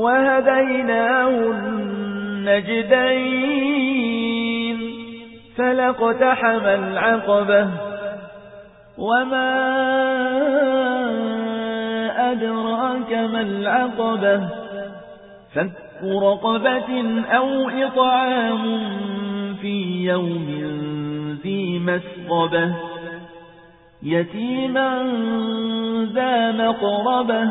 وهديناه النجدين فلقتحم العقبة وما أدراك ما العقبة فك رقبة أو إطعام في يوم ذي مسقبة يتيما ذا مقربة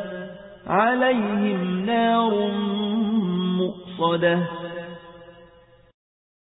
عليهم نار مؤصدة.